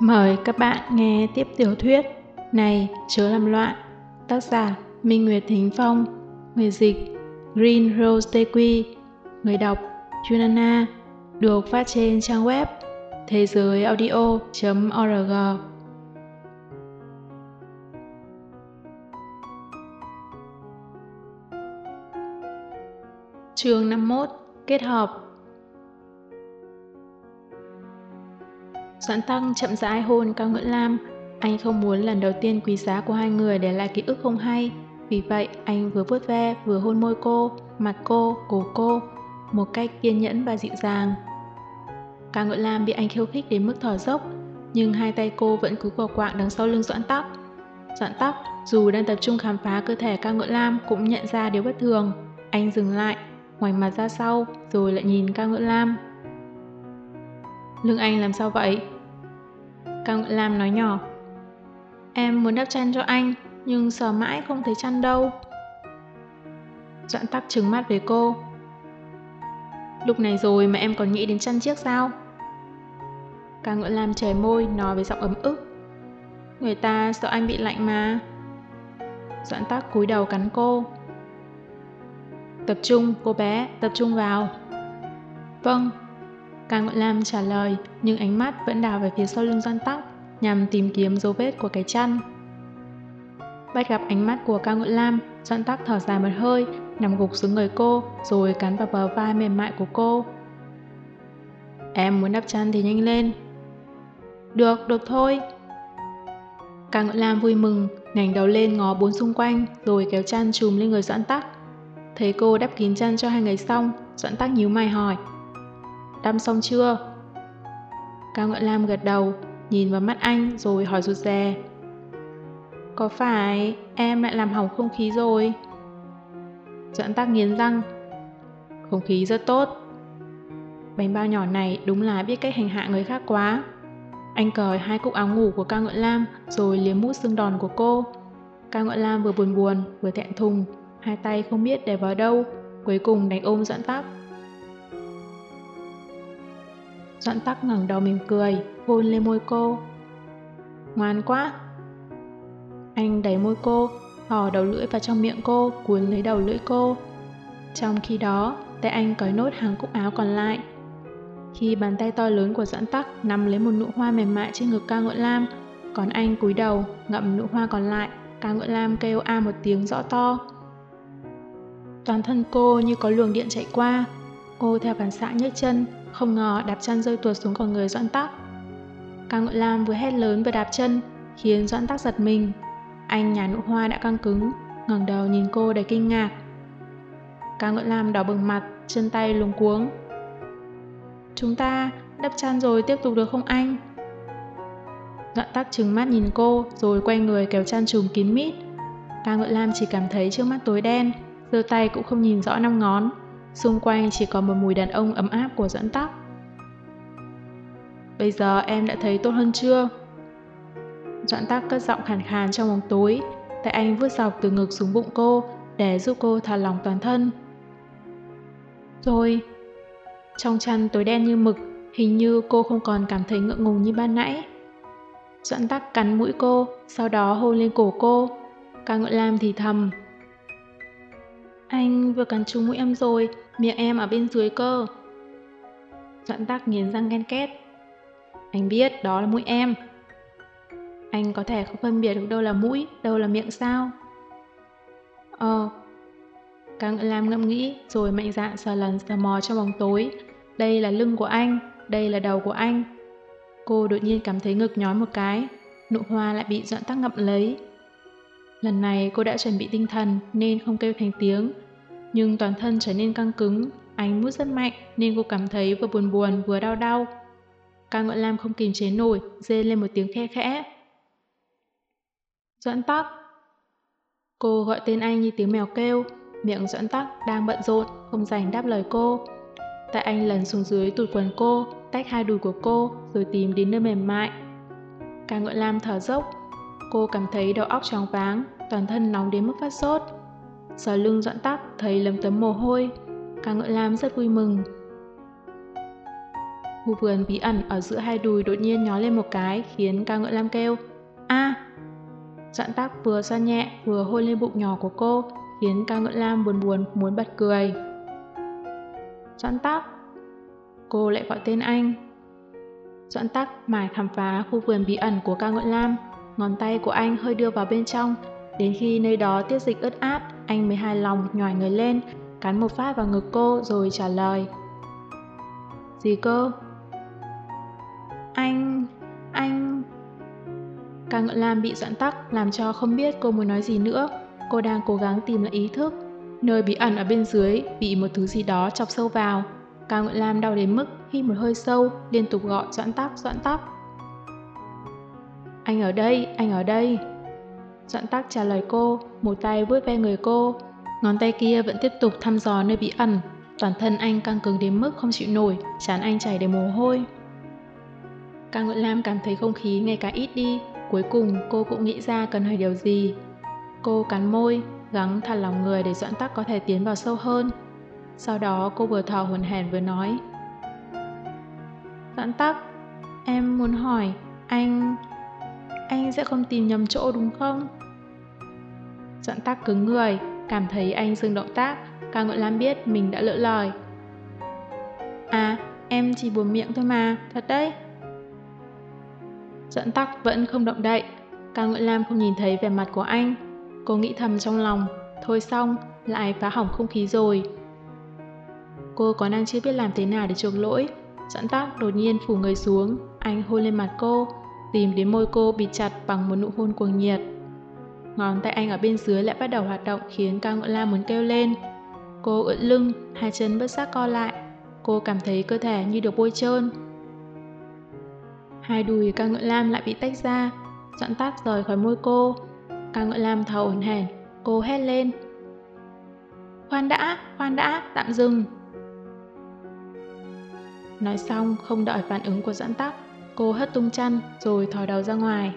Mời các bạn nghe tiếp tiểu thuyết Này, chớ làm loạn, Tác giả Minh Nguyệt Thính Phong, Người dịch Green Rose Tequi, Người đọc Junana, Được phát trên trang web thế giới audio.org Chương 51 Kết hợp Doãn Tăng chậm rãi hôn Cao Ngưỡng Lam. Anh không muốn lần đầu tiên quý giá của hai người để lại ký ức không hay. Vì vậy, anh vừa vuốt ve, vừa hôn môi cô, mặt cô, cổ cô, một cách kiên nhẫn và dịu dàng. Cao Ngưỡng Lam bị anh khiêu khích đến mức thở dốc, nhưng hai tay cô vẫn cứ quờ quạng đằng sau lưng Doãn Tắc. Doãn Tắc, dù đang tập trung khám phá cơ thể Cao Ngưỡng Lam cũng nhận ra điều bất thường. Anh dừng lại, ngoảnh mặt ra sau, rồi lại nhìn Cao Ngưỡng Lam. Lưng anh làm sao vậy? Cao Ngự Lam nói nhỏ. Em muốn đắp chăn cho anh, nhưng sờ mãi không thấy chăn đâu. Doãn tắc trừng mắt với cô. Lúc này rồi mà em còn nghĩ đến chăn chiếc sao? Cao Ngự Lam chảy môi, nói với giọng ấm ức. Người ta sợ anh bị lạnh mà. Doãn tắc cúi đầu cắn cô. Tập trung, cô bé, tập trung vào. Vâng, Càng Ngọn Lam trả lời, nhưng ánh mắt vẫn đào về phía sau lưng Doan Tắc, nhằm tìm kiếm dấu vết của cái chăn. Bắt gặp ánh mắt của Cao Ngọn Lam, Doan Tắc thở dài một hơi, nằm gục xuống người cô, rồi cắn vào bờ vai mềm mại của cô. Em muốn đắp chăn thì nhanh lên. Được, được thôi. Cao Ngọn Lam vui mừng, ngành đầu lên ngó bốn xung quanh, rồi kéo chăn trùm lên người Doãn Tắc. Thấy cô đắp kín chăn cho hai người xong, Doãn Tắc nhíu mày hỏi. Đâm xong chưa? Cao Ngạn Lam gật đầu, nhìn vào mắt anh rồi hỏi rụt rè. Có phải em lại làm hỏng không khí rồi? Doãn tắc nghiến răng. Không khí rất tốt. Bánh bao nhỏ này đúng là biết cách hành hạ người khác quá. Anh cởi hai cúc áo ngủ của Cao Ngạn Lam rồi liếm mút xương đòn của cô. Cao Ngạn Lam vừa buồn buồn vừa thẹn thùng, hai tay không biết để vào đâu, cuối cùng đánh ôm Doãn tắc. Doãn tắc ngẩng đầu mỉm cười, hôn lên môi cô. Ngoan quá! Anh đẩy môi cô, thò đầu lưỡi vào trong miệng cô, cuốn lấy đầu lưỡi cô. Trong khi đó, tay anh cởi nốt hàng cúc áo còn lại. Khi bàn tay to lớn của Doãn tắc nắm lấy một nụ hoa mềm mại trên ngực ca ngợi lam, còn anh cúi đầu ngậm nụ hoa còn lại, ca ngợi lam kêu a một tiếng rõ to. Toàn thân cô như có luồng điện chạy qua, cô theo phản xạ nhấc chân, không ngờ đạp chân rơi tuột xuống con người Doãn Tắc. Cao Ngự Lam vừa hét lớn vừa đạp chân, khiến Doãn Tắc giật mình. Anh nhà nụ hoa đã căng cứng, ngẩng đầu nhìn cô đầy kinh ngạc. Cao Ngự Lam đỏ bừng mặt, chân tay luống cuống. Chúng ta đắp chăn rồi tiếp tục được không anh? Doãn Tắc trừng mắt nhìn cô, rồi quay người kéo chăn trùm kín mít. Cao Ngự Lam chỉ cảm thấy trước mắt tối đen, giơ tay cũng không nhìn rõ năm ngón. Xung quanh chỉ có một mùi đàn ông ấm áp của dẫn tóc. Bây giờ em đã thấy tốt hơn chưa? Doãn tắc cất giọng khàn khàn trong bóng tối, tại anh vuốt dọc từ ngực xuống bụng cô để giúp cô thả lòng toàn thân. Rồi, trong chăn tối đen như mực, hình như cô không còn cảm thấy ngượng ngùng như ban nãy. Doãn tắc cắn mũi cô, sau đó hôn lên cổ cô. Ca ngợi lam thì thầm. Anh vừa cắn trúng mũi em rồi, miệng em ở bên dưới cơ. Doãn tắc nghiến răng ghen két. Anh biết đó là mũi em. Anh có thể không phân biệt được đâu là mũi, đâu là miệng sao? Ờ. Càng làm ngẫm nghĩ rồi mạnh dạn sờ lần sờ mò trong bóng tối. Đây là lưng của anh, đây là đầu của anh. Cô đột nhiên cảm thấy ngực nhói một cái, nụ hoa lại bị doãn tắc ngậm lấy. Lần này cô đã chuẩn bị tinh thần nên không kêu thành tiếng. Nhưng toàn thân trở nên căng cứng, ánh mút rất mạnh nên cô cảm thấy vừa buồn buồn vừa đau đau. Cao Ngọn Lam không kìm chế nổi, rên lên một tiếng khe khẽ. Doãn tắc. Cô gọi tên anh như tiếng mèo kêu, miệng doãn tắc đang bận rộn, không dành đáp lời cô. Tại anh lần xuống dưới tụt quần cô, tách hai đùi của cô, rồi tìm đến nơi mềm mại. Cao Ngọn Lam thở dốc, Cô cảm thấy đầu óc tròn váng, toàn thân nóng đến mức phát sốt. Sờ lưng dọn tắc thấy lấm tấm mồ hôi, cả ngợi lam rất vui mừng. Khu vườn bí ẩn ở giữa hai đùi đột nhiên nhó lên một cái khiến ca ngợi lam kêu. a Doãn tác vừa xoa nhẹ vừa hôn lên bụng nhỏ của cô khiến ca ngợi lam buồn buồn muốn bật cười. Doãn tác, Cô lại gọi tên anh. Doãn tác mải khám phá khu vườn bí ẩn của ca ngợi lam. Ngón tay của anh hơi đưa vào bên trong. Đến khi nơi đó tiết dịch ướt át, anh mới hài lòng nhòi người lên, cắn một phát vào ngực cô rồi trả lời. Gì cơ? Anh... anh... Ca ngợi lam bị giãn tắc làm cho không biết cô muốn nói gì nữa. Cô đang cố gắng tìm lại ý thức. Nơi bí ẩn ở bên dưới bị một thứ gì đó chọc sâu vào. Cao Ngự Lam đau đến mức hít một hơi sâu, liên tục gọi Doãn Tắc, Doãn Tắc. Anh ở đây, anh ở đây. Doãn Tắc trả lời cô, một tay vuốt ve người cô. Ngón tay kia vẫn tiếp tục thăm dò nơi bí ẩn. Toàn thân anh căng cứng đến mức không chịu nổi, chán anh chảy đầy mồ hôi. Ca Nguyễn Lam cảm thấy không khí ngày càng ít đi. Cuối cùng cô cũng nghĩ ra cần hỏi điều gì. Cô cắn môi, gắng thả lòng người để Doãn Tắc có thể tiến vào sâu hơn. Sau đó cô vừa thò hồn hèn vừa nói. Doãn Tắc, em muốn hỏi, anh... Anh sẽ không tìm nhầm chỗ đúng không? Doãn Tắc cứng người, cảm thấy anh dừng động tác, Cao Ngợi Lam biết mình đã lỡ lời. À, em chỉ buồn miệng thôi mà, thật đấy. Doãn Tắc vẫn không động đậy, Cao Ngợi Lam không nhìn thấy vẻ mặt của anh, Cô nghĩ thầm trong lòng, thôi xong, lại phá hỏng không khí rồi. Cô có năng chưa biết làm thế nào để chuộc lỗi. Doãn tắc đột nhiên phủ người xuống, anh hôn lên mặt cô, tìm đến môi cô bị chặt bằng một nụ hôn cuồng nhiệt. Ngón tay anh ở bên dưới lại bắt đầu hoạt động khiến Cao Ngựa Lam muốn kêu lên. Cô ưỡn lưng, hai chân bất giác co lại. Cô cảm thấy cơ thể như được bôi trơn. Hai đùi Cao Ngựa Lam lại bị tách ra, dọn tắc rời khỏi môi cô, Cao Ngợi Lam thở ổn hển, cô hét lên. Khoan đã, khoan đã, tạm dừng. Nói xong, không đợi phản ứng của dẫn tắc, cô hất tung chăn rồi thò đầu ra ngoài.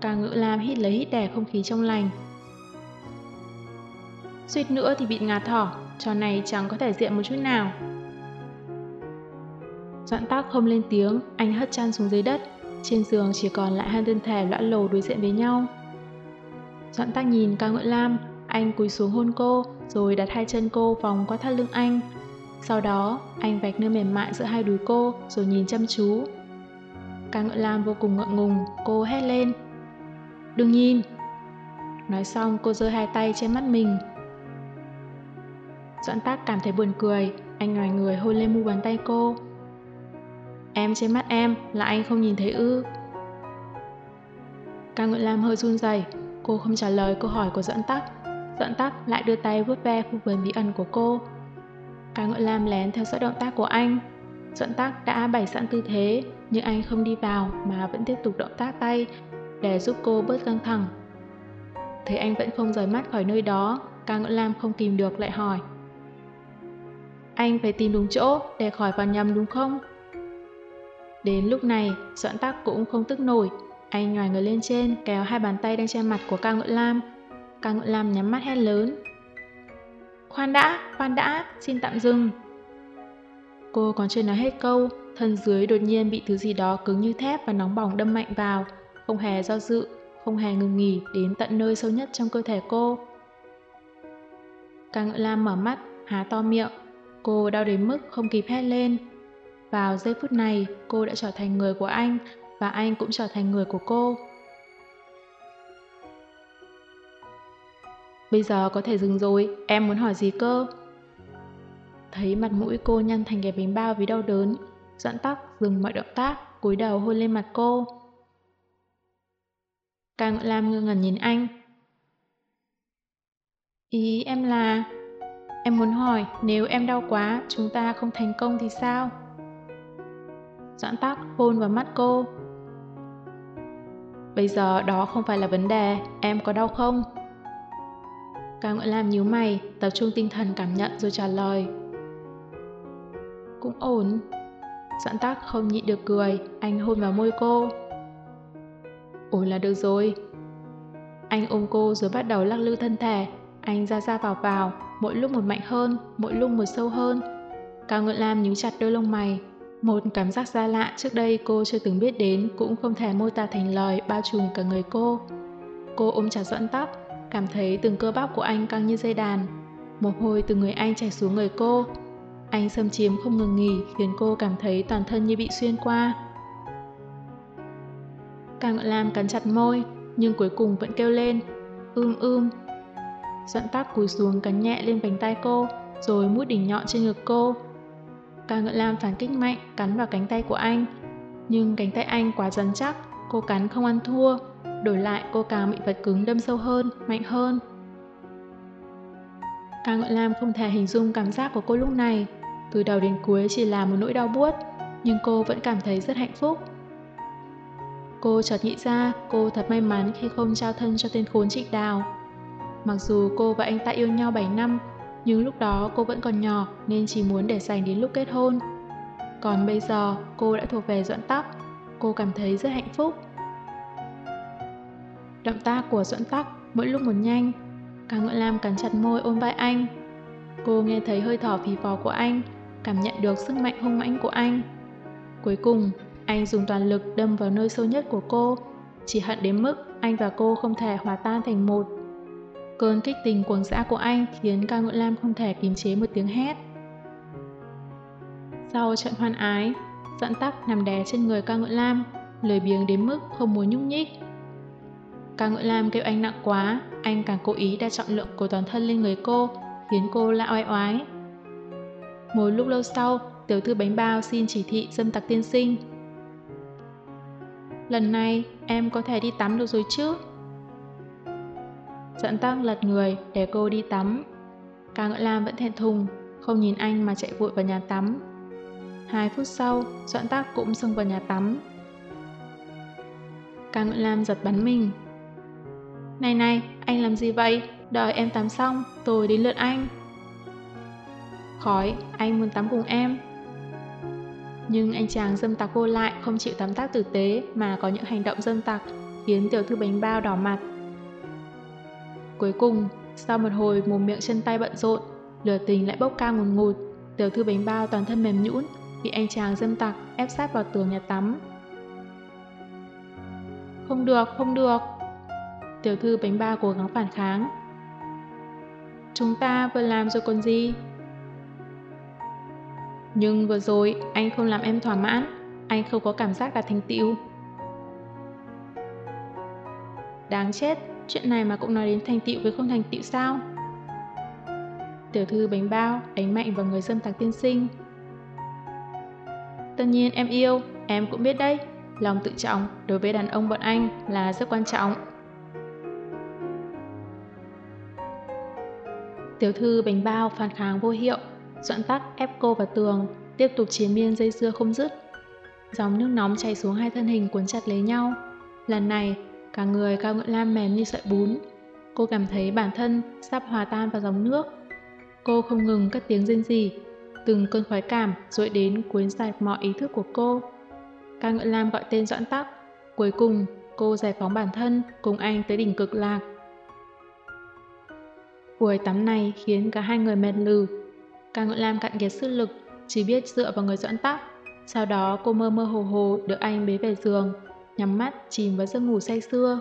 Cao Ngự Lam hít lấy hít đẻ không khí trong lành. Suýt nữa thì bị ngạt thỏ, trò này chẳng có thể diện một chút nào. Doãn tác không lên tiếng, anh hất chăn xuống dưới đất, trên giường chỉ còn lại hai thân thể lõa lồ đối diện với nhau. Doãn Tác nhìn Cao Ngợi Lam, anh cúi xuống hôn cô, rồi đặt hai chân cô vòng qua thắt lưng anh. Sau đó, anh vạch nơi mềm mại giữa hai đùi cô, rồi nhìn chăm chú. ca Ngợi Lam vô cùng ngượng ngùng, cô hét lên. Đừng nhìn! Nói xong, cô giơ hai tay trên mắt mình. Doãn tác cảm thấy buồn cười, anh ngoài người hôn lên mu bàn tay cô. Em trên mắt em là anh không nhìn thấy ư. ca ngợi Lam hơi run rẩy, cô không trả lời câu hỏi của doãn tắc. doãn tắc lại đưa tay vuốt ve khu vườn bí ẩn của cô. Cao ngựa Lam lén theo dõi động tác của anh. Dẫn tắc đã bày sẵn tư thế, nhưng anh không đi vào mà vẫn tiếp tục động tác tay để giúp cô bớt căng thẳng. Thấy anh vẫn không rời mắt khỏi nơi đó, Cao ngựa Lam không kìm được lại hỏi. Anh phải tìm đúng chỗ để khỏi vào nhầm đúng không? Đến lúc này, Doãn Tắc cũng không tức nổi. Anh nhòi người lên trên, kéo hai bàn tay đang che mặt của Cao ngựa Lam. Cao ngựa Lam nhắm mắt hét lớn. Khoan đã, khoan đã, xin tạm dừng. Cô còn chưa nói hết câu, thân dưới đột nhiên bị thứ gì đó cứng như thép và nóng bỏng đâm mạnh vào, không hề do dự, không hề ngừng nghỉ đến tận nơi sâu nhất trong cơ thể cô. Ca ngựa Lam mở mắt, há to miệng, cô đau đến mức không kịp hét lên. Vào giây phút này, cô đã trở thành người của anh và anh cũng trở thành người của cô. Bây giờ có thể dừng rồi, em muốn hỏi gì cơ? Thấy mặt mũi cô nhăn thành cái bánh bao vì đau đớn, doãn tóc dừng mọi động tác, cúi đầu hôn lên mặt cô. Càng Lam ngơ ngẩn nhìn anh. Ý em là... Em muốn hỏi nếu em đau quá chúng ta không thành công thì sao? Doãn tắc hôn vào mắt cô. Bây giờ đó không phải là vấn đề, em có đau không? Cao Ngợi Lam nhíu mày, tập trung tinh thần cảm nhận rồi trả lời. Cũng ổn. Doãn tắc không nhịn được cười, anh hôn vào môi cô. Ổn là được rồi. Anh ôm cô rồi bắt đầu lắc lư thân thể, anh ra ra vào vào, mỗi lúc một mạnh hơn, mỗi lúc một sâu hơn. Cao Ngưỡng Lam nhíu chặt đôi lông mày. Một cảm giác xa lạ trước đây cô chưa từng biết đến cũng không thể mô tả thành lời bao trùm cả người cô. Cô ôm chặt Doãn Tắc, cảm thấy từng cơ bắp của anh căng như dây đàn. Mồ hôi từ người anh chảy xuống người cô. Anh xâm chiếm không ngừng nghỉ khiến cô cảm thấy toàn thân như bị xuyên qua. Ca Ngọn Lam cắn chặt môi, nhưng cuối cùng vẫn kêu lên, ưm ưm. Doãn Tắc cúi xuống cắn nhẹ lên vành tay cô, rồi mút đỉnh nhọn trên ngực cô. Ca Ngọn Lam phản kích mạnh, cắn vào cánh tay của anh. Nhưng cánh tay anh quá rắn chắc, cô cắn không ăn thua. Đổi lại cô càng bị vật cứng đâm sâu hơn, mạnh hơn. Cao Ngọn Lam không thể hình dung cảm giác của cô lúc này. Từ đầu đến cuối chỉ là một nỗi đau buốt, nhưng cô vẫn cảm thấy rất hạnh phúc. Cô chợt nghĩ ra cô thật may mắn khi không trao thân cho tên khốn trịnh đào. Mặc dù cô và anh ta yêu nhau 7 năm, nhưng lúc đó cô vẫn còn nhỏ nên chỉ muốn để dành đến lúc kết hôn. Còn bây giờ cô đã thuộc về Doãn tóc, cô cảm thấy rất hạnh phúc. Động tác của dẫn Tắc mỗi lúc một nhanh, Cao Ngưỡng Lam cắn chặt môi ôm vai anh. Cô nghe thấy hơi thở phì phò của anh, cảm nhận được sức mạnh hung mãnh của anh. Cuối cùng, anh dùng toàn lực đâm vào nơi sâu nhất của cô, chỉ hận đến mức anh và cô không thể hòa tan thành một. Cơn kích tình cuồng dã của anh khiến Cao Ngưỡng Lam không thể kiềm chế một tiếng hét. Sau trận hoan ái, dẫn tắc nằm đè trên người Cao Ngưỡng Lam, lười biếng đến mức không muốn nhúc nhích. Cao Ngưỡng Lam kêu anh nặng quá, anh càng cố ý đa trọng lượng của toàn thân lên người cô, khiến cô la oai oái. Một lúc lâu sau, tiểu thư bánh bao xin chỉ thị dâm tặc tiên sinh. Lần này, em có thể đi tắm được rồi chứ? Dẫn tắc lật người để cô đi tắm. Cao Ngợi Lam vẫn thẹn thùng, không nhìn anh mà chạy vội vào nhà tắm. Hai phút sau, Doãn Tác cũng xông vào nhà tắm. Càng Ngợi Lam giật bắn mình. Này này, anh làm gì vậy? Đợi em tắm xong, tôi đến lượt anh. Khói, anh muốn tắm cùng em. Nhưng anh chàng dâm tặc vô lại không chịu tắm tác tử tế mà có những hành động dâm tặc khiến tiểu thư bánh bao đỏ mặt. Cuối cùng, sau một hồi mồm miệng chân tay bận rộn, lửa tình lại bốc cao ngùn ngụt, tiểu thư bánh bao toàn thân mềm nhũn bị anh chàng dâm tặc ép sát vào tường nhà tắm. Không được, không được. Tiểu thư bánh bao cố gắng phản kháng. Chúng ta vừa làm rồi còn gì? Nhưng vừa rồi anh không làm em thỏa mãn, anh không có cảm giác đạt thành tựu. Đáng chết, chuyện này mà cũng nói đến thành tựu với không thành tựu sao? Tiểu thư bánh bao đánh mạnh vào người dâm tạc tiên sinh. Tất nhiên em yêu, em cũng biết đấy, lòng tự trọng đối với đàn ông bọn anh là rất quan trọng. Tiểu thư bánh bao phản kháng vô hiệu, Doãn tắc ép cô vào tường, tiếp tục chiến miên dây dưa không dứt. Dòng nước nóng chảy xuống hai thân hình cuốn chặt lấy nhau. Lần này, cả người cao ngưỡng lam mềm như sợi bún. Cô cảm thấy bản thân sắp hòa tan vào dòng nước. Cô không ngừng cất tiếng rên rỉ, từng cơn khoái cảm dội đến cuốn sạch mọi ý thức của cô. Cao ngưỡng lam gọi tên Doãn tắc. Cuối cùng, cô giải phóng bản thân cùng anh tới đỉnh cực lạc. Buổi tắm này khiến cả hai người mệt lừ, Cao Ngự Lam cạn kiệt sức lực, chỉ biết dựa vào người doãn tóc. Sau đó cô mơ mơ hồ hồ được anh bế về giường, nhắm mắt chìm vào giấc ngủ say sưa.